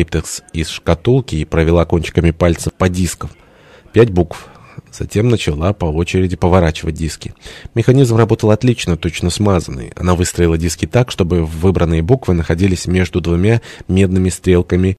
криптекс из шкатулки и провела кончиками пальцев по дискам. Пять букв. Затем начала по очереди поворачивать диски. Механизм работал отлично, точно смазанный. Она выстроила диски так, чтобы выбранные буквы находились между двумя медными стрелками